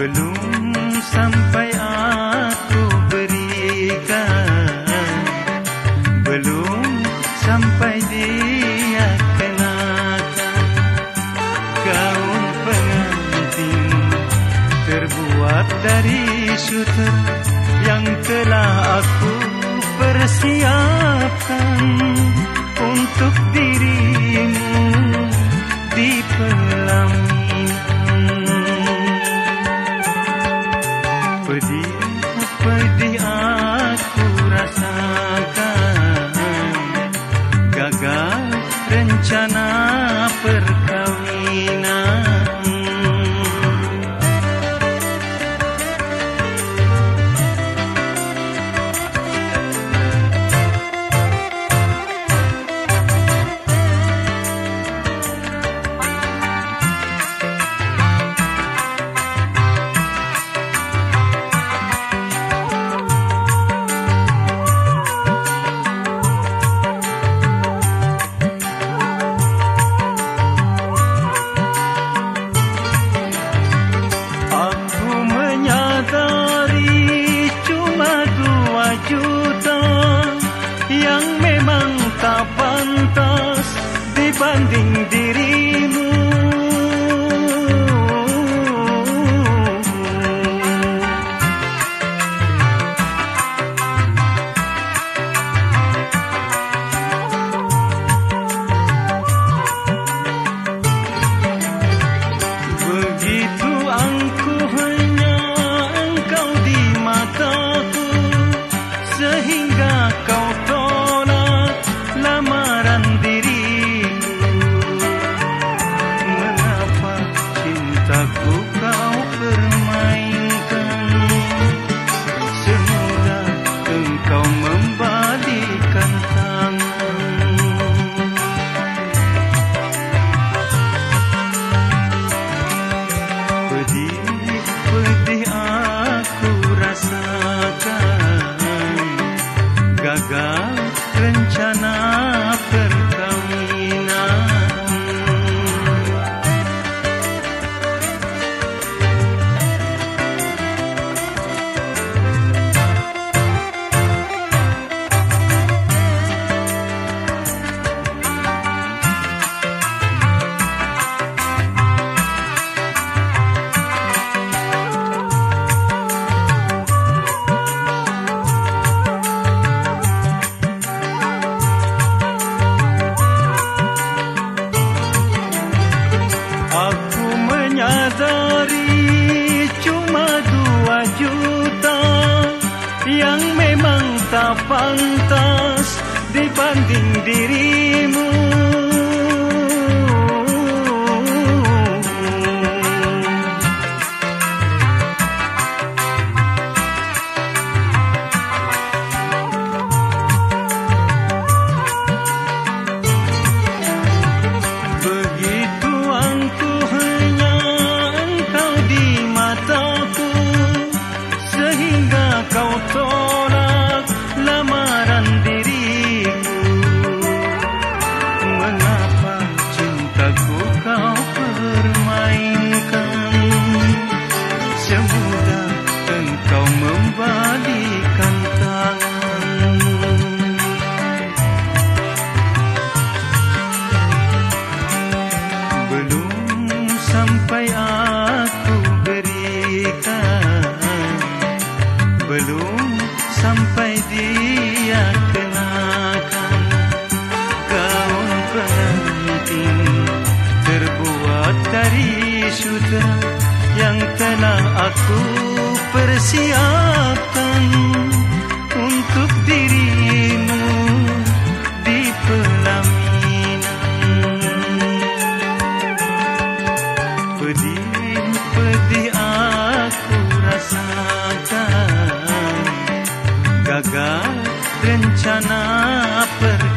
Belum sampai aku berikan. Belum sampai dia kenakan. Gaun pengantin terbuat dari sutra Yang telah aku persiapkan Untuk dirimu గా పెంచనా aku pantas dibanding dirimu sampai aku berikan Belum sampai dia kenakan. Gaun pengantin terbuat dari sutra Yang telah aku persiapkan पर